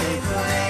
anybody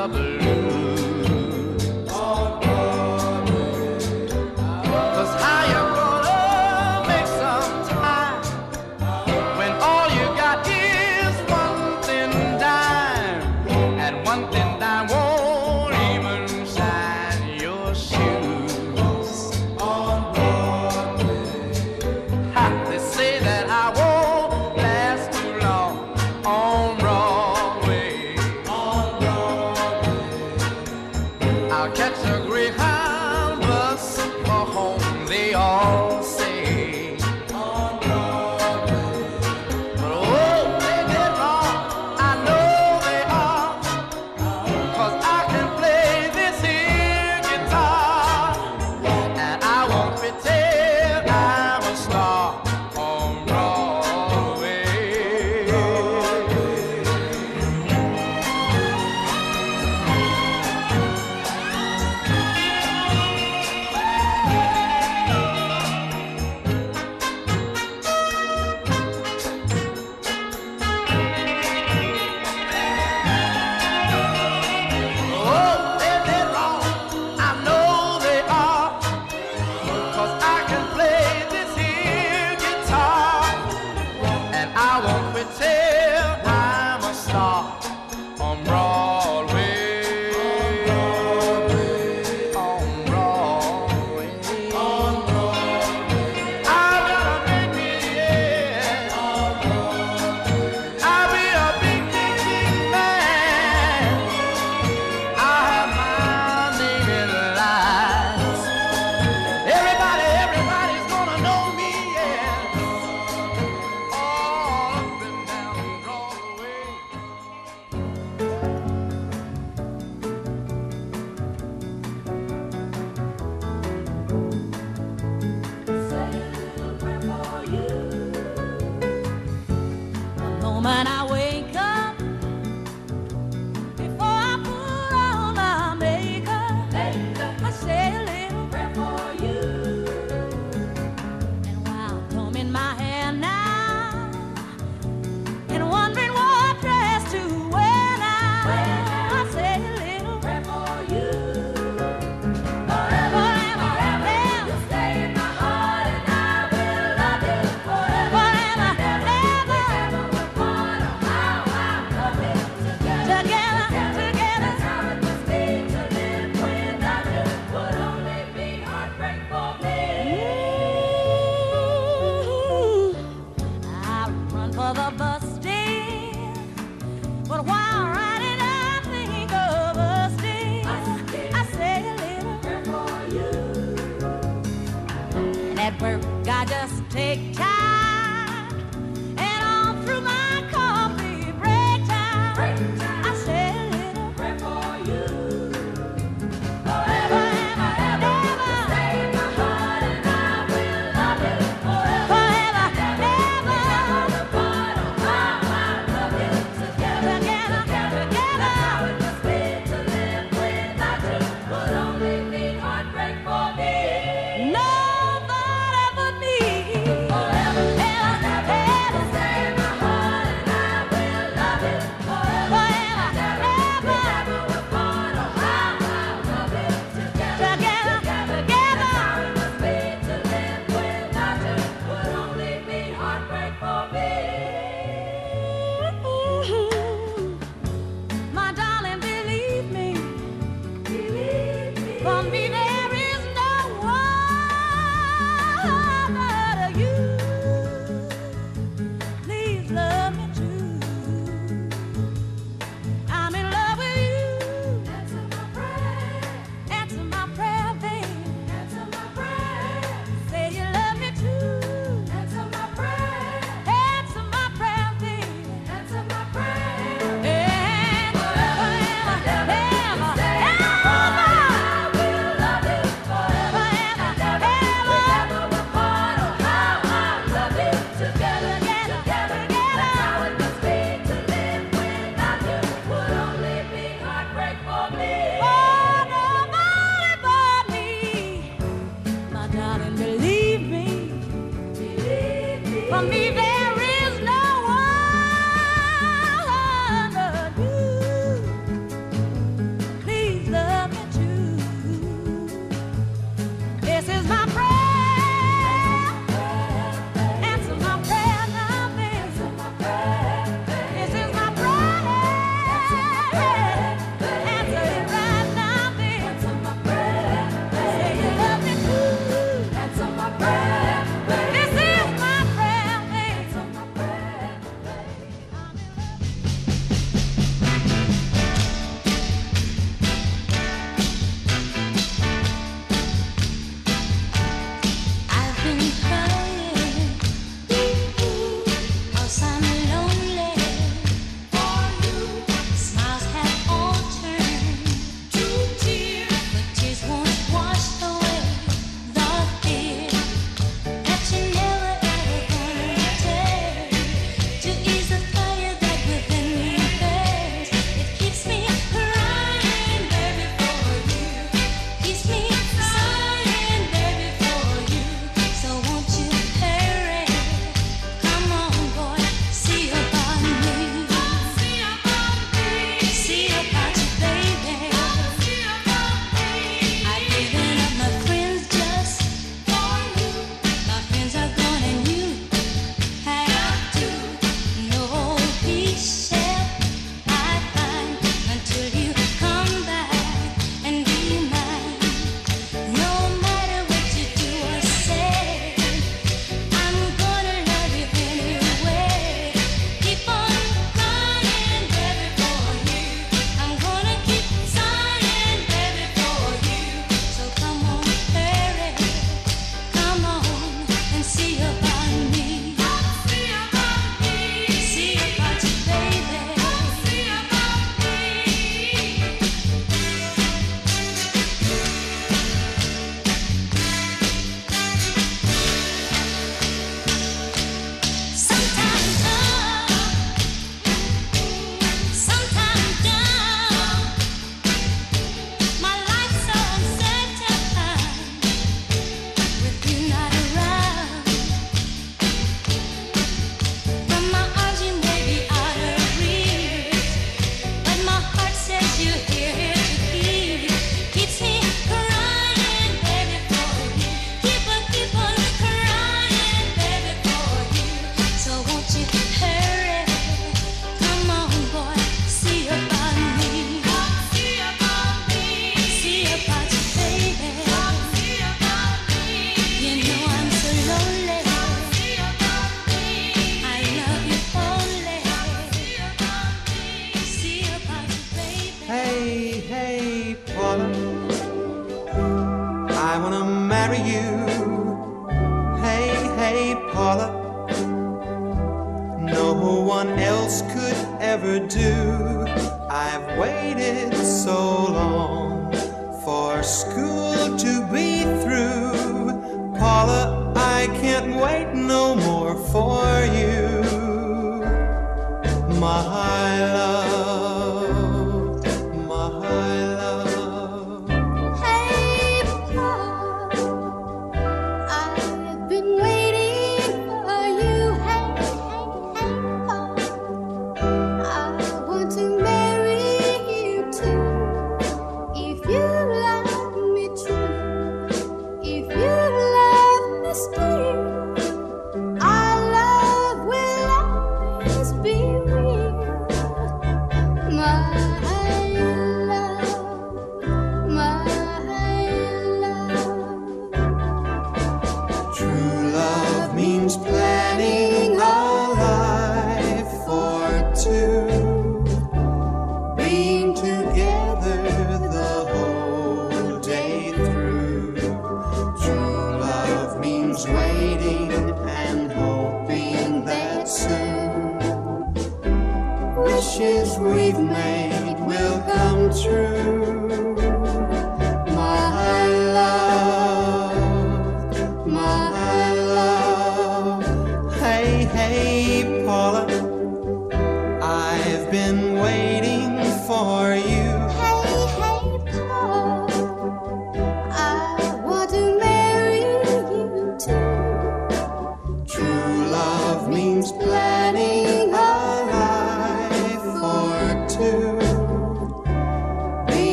trouble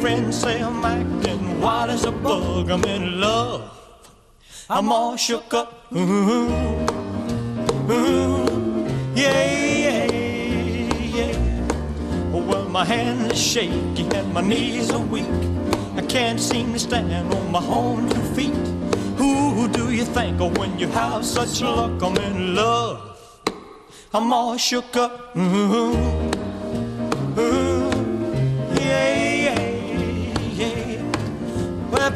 friends say I'm acting wild as a bug. I'm in love. I'm all shook up. Ooh, ooh, yeah, yeah, yeah. Well, my hands are shaky and my knees are weak. I can't seem to stand on my own two feet. Who do you think of when you have such luck? I'm in love. I'm all shook up. Ooh,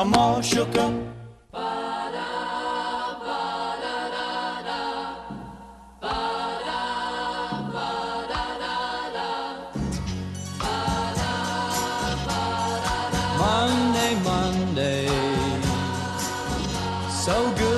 I'm all shook up. Monday, Monday, so good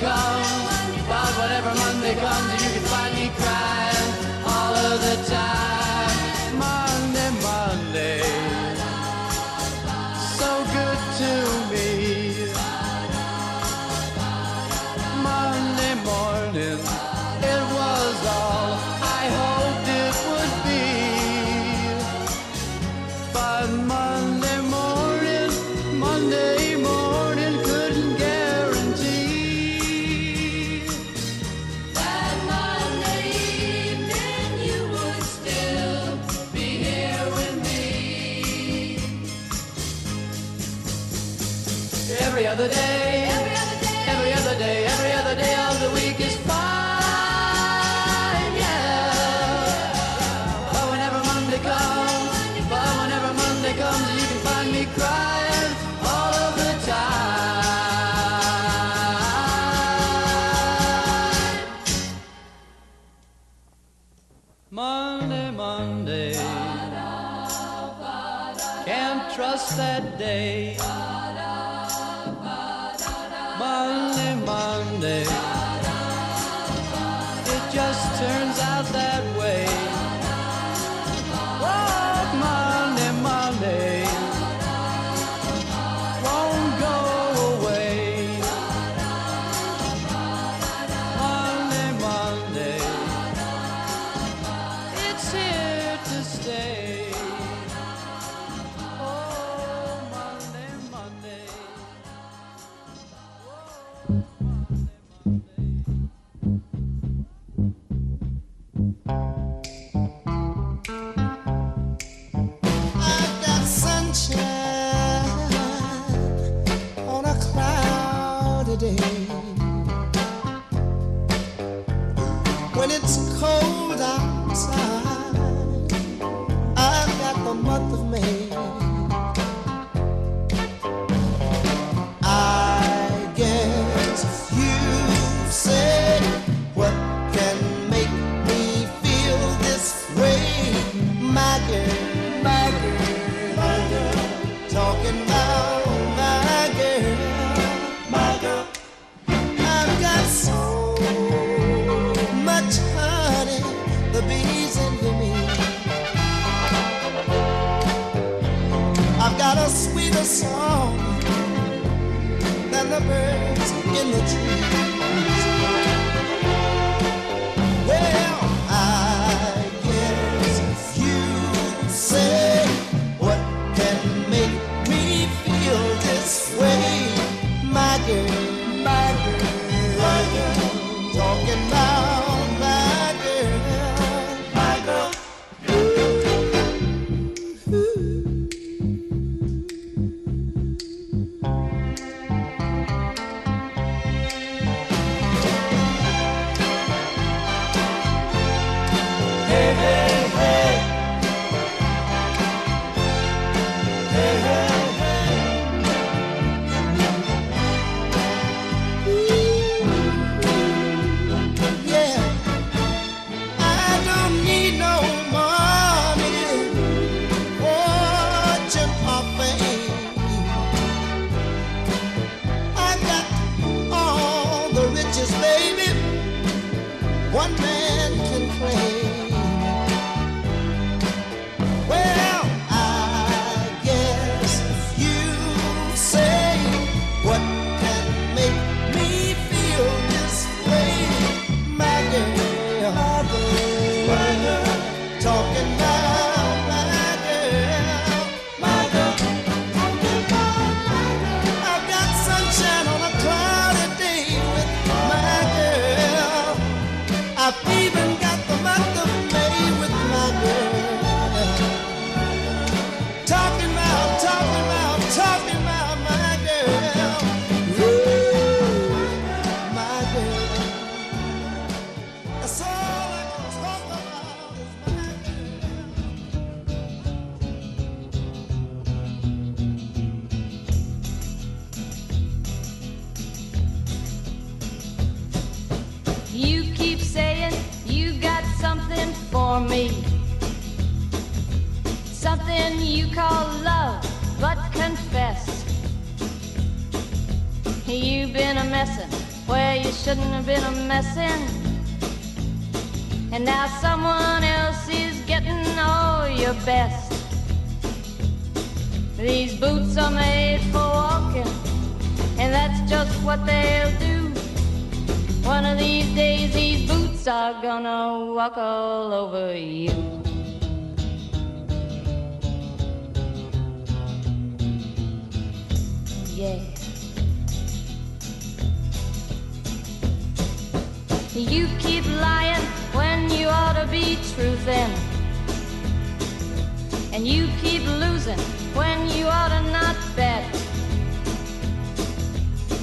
comes, but whatever Monday comes, you can find me crying all of the time.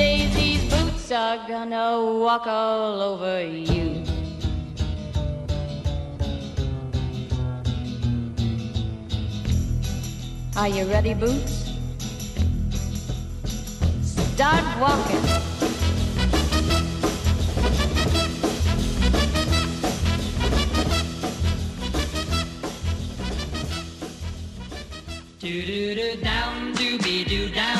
Days, these boots are gonna walk all over you. Are you ready, Boots? Start walking. Do do do down, doobie doo down down.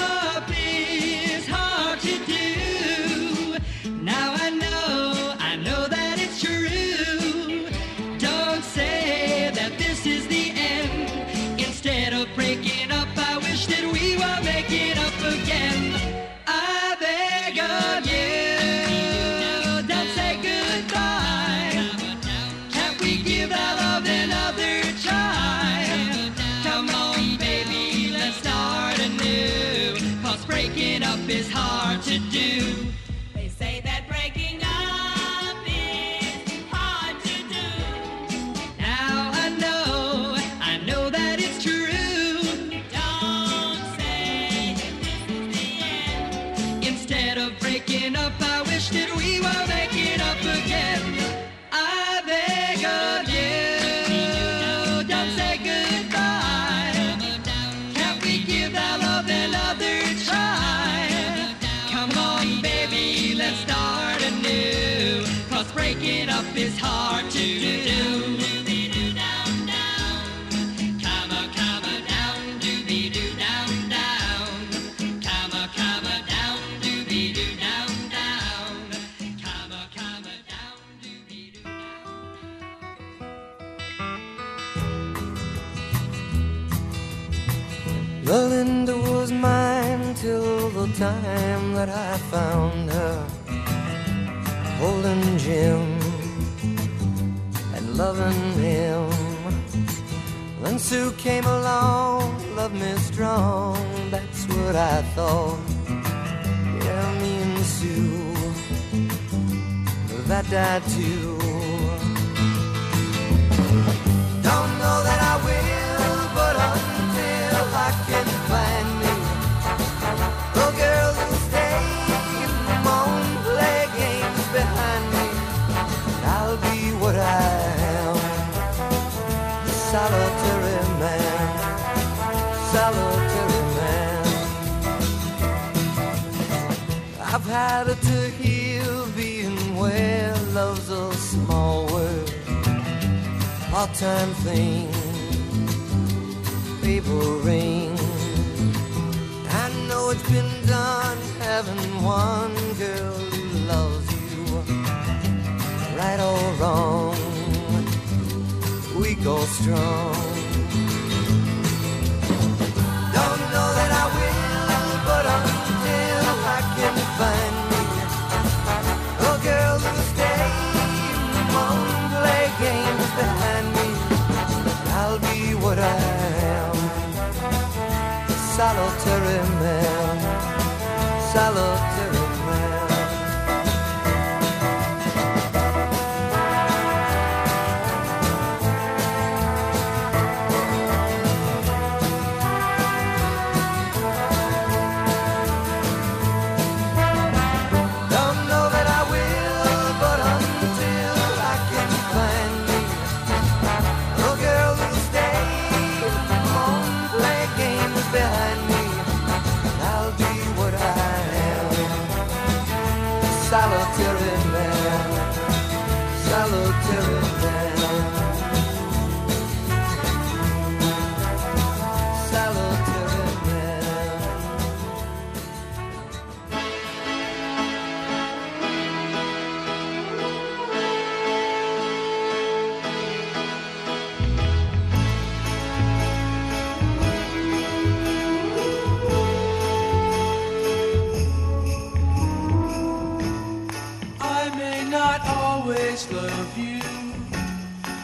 time that I found her holding Jim and loving him. Then Sue came along, loved me strong, that's what I thought. Yeah, me and Sue that died too. Don't know that I will, To heal being where love's a small world, part-time thing, paper ring. I know it's been done having one girl who loves you, right or wrong, weak or strong. Don't know that I will, but until I can find behind me, I'll be what I am, solitary man, solitary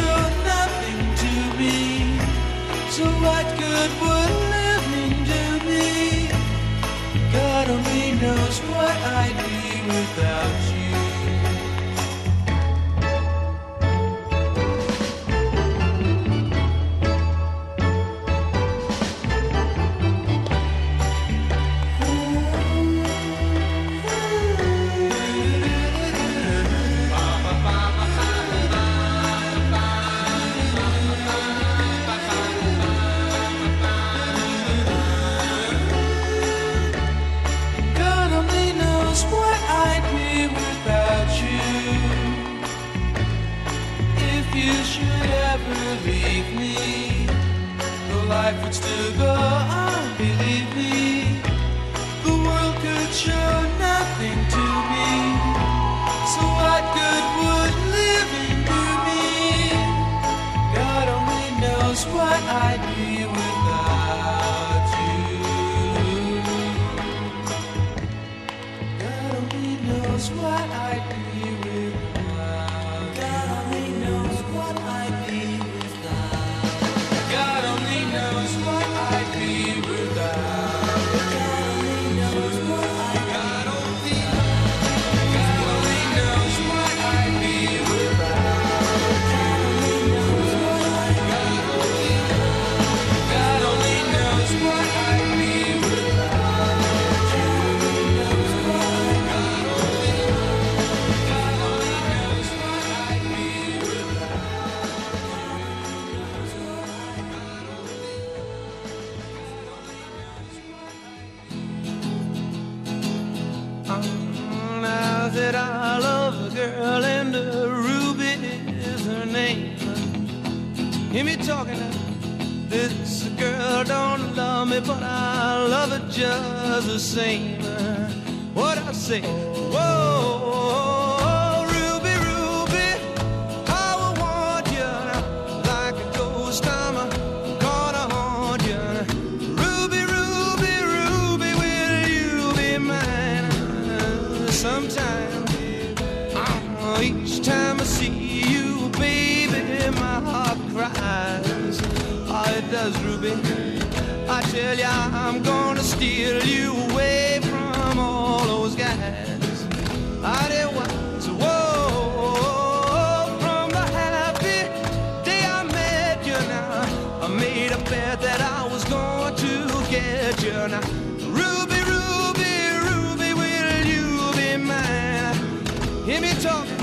Show nothing to me. So what good would living do me? God only knows what I'd be without you. Hear me talking now. This girl don't love me, but I love her just the same. What I say, whoa. does, Ruby. I tell ya, I'm gonna steal you away from all those guys. I did once, whoa, from the happy day I met you now. I made a bet that I was going to get you now. Ruby, Ruby, Ruby, will you be mine? Hear me talk.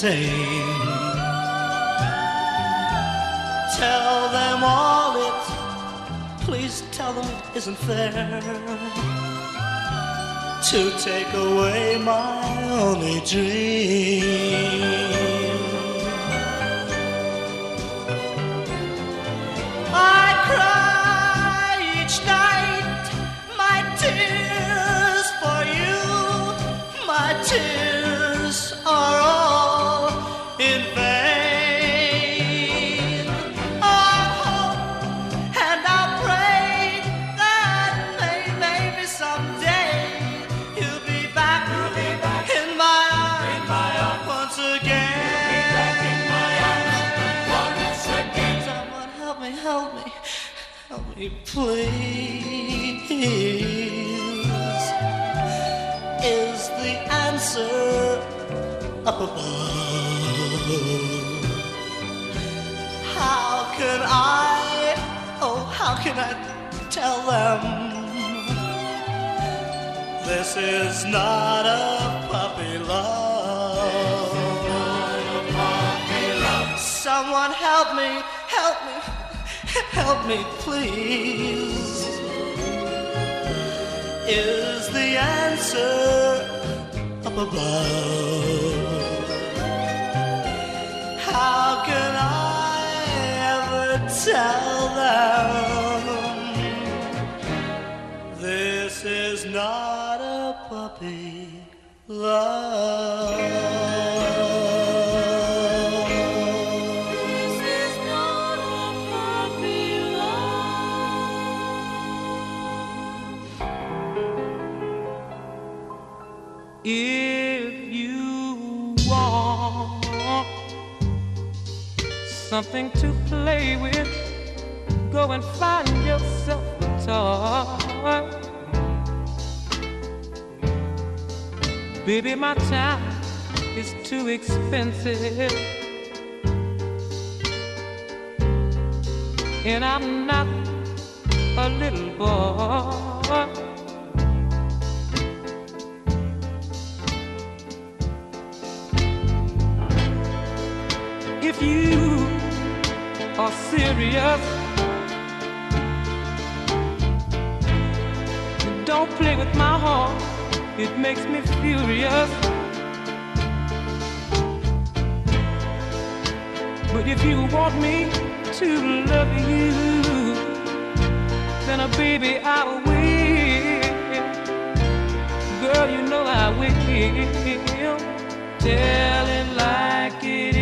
Tell them all it, please tell them it isn't fair to take away my only dream. Please. Is the answer up above? How can I, oh, how can I tell them this is not a puppy love? Someone help me, help me, help me, please. Is the answer up above? How can I ever tell them this is not a puppy love? Something to play with, go and find yourself a toy. Baby, my time is too expensive. And I'm not a little boy. Serious, don't play with my heart. It makes me furious. But if you want me to love you, then, uh, baby, I will. Girl, you know I will. Tell it like it is.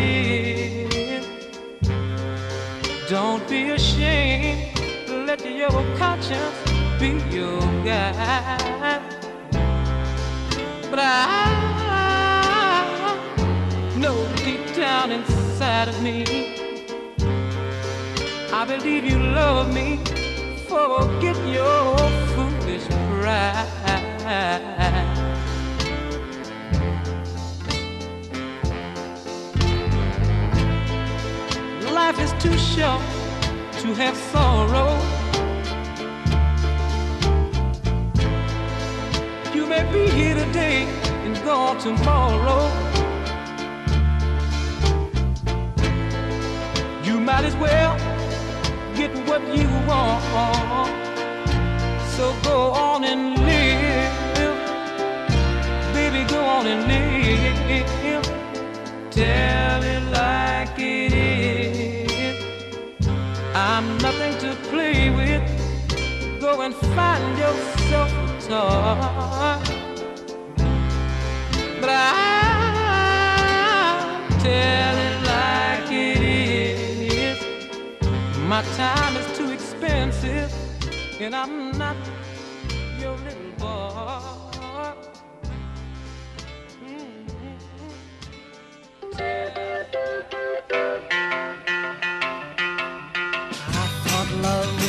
Don't be ashamed. Let your conscience be your guide. But I know deep down inside of me, I believe you love me. Forget your foolish pride. Life is too short to have sorrow. You may be here today and gone tomorrow. You might as well get what you want. So go on and live. Baby, go on and live. Tell it nothing to play with. Go and find yourself a toy. But I tell it like it is. My time is too expensive, and I'm not your little boy. I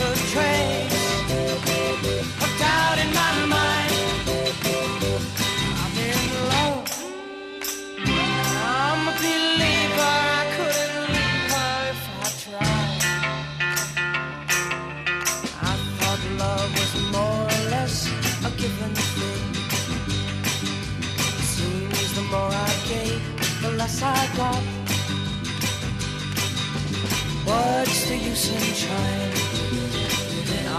a trace of doubt in my mind. I'm in love. I'm a believer. I couldn't leave her if I tried. I thought love was more or less a given thing. Seems the more I gave, the less I got. What's the use in trying?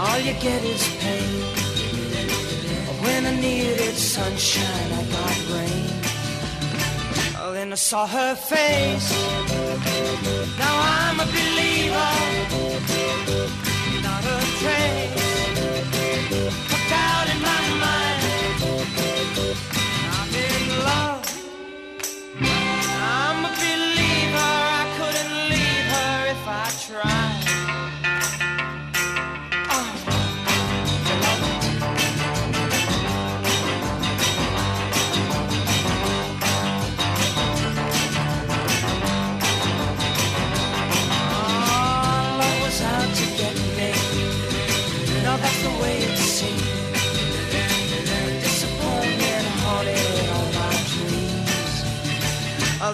all you get is pain. When I needed sunshine, I got rain. Oh, then I saw her face. Now I'm a believer, not a trace.